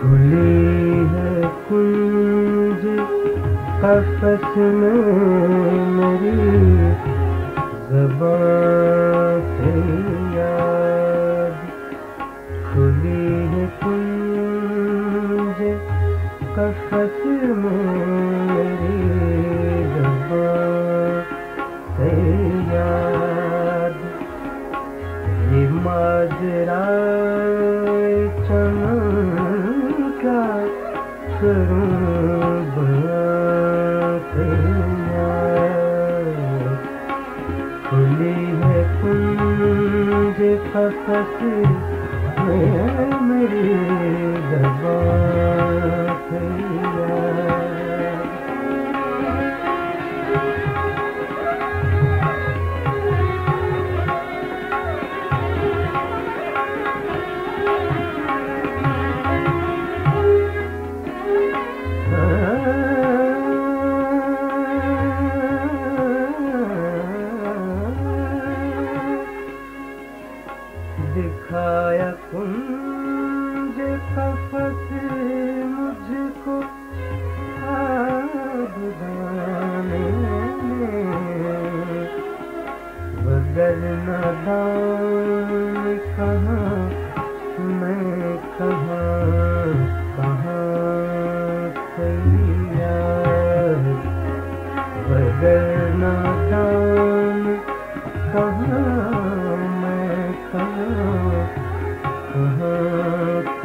کھلی ہے کنج قفس میں میری زبان یاد کھلی ہے کنج قفس میں میری یہ ماجرہ میری زبان کنج قفس مجھ کو میں۔ کہاں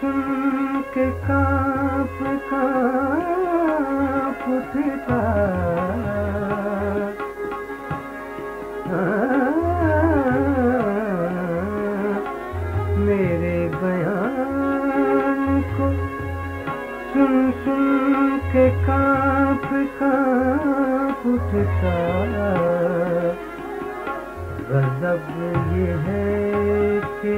سن کے کانپ کانپ اٹھتا میرے بیان کو سن سن کے کانپ کانپ اٹھتا غضب یہ ہے کہ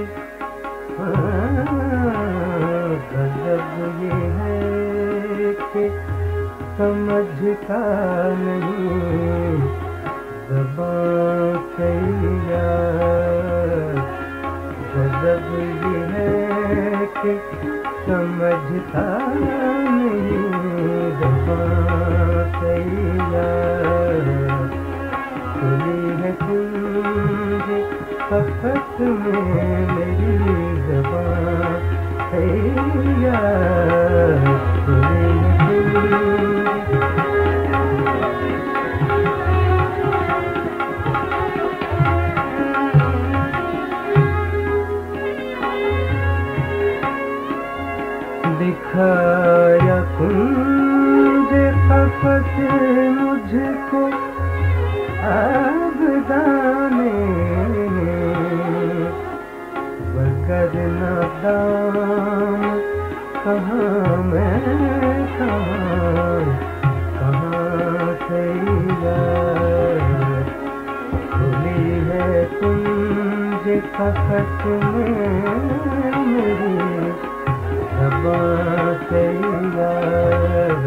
غضب یہ ہے کہ سمجھتا نہیں، زبان تیار غضب یہ ہے کہ سمجھتا نہیں، زبان تیار قفس میں میری زبان ہے دکھایا کنج قفس مجھ کو آبدانے بگر ندام کہاں میں کہاں کہاں تیار کھلی ہے کنج قفس میں میری زبان تیار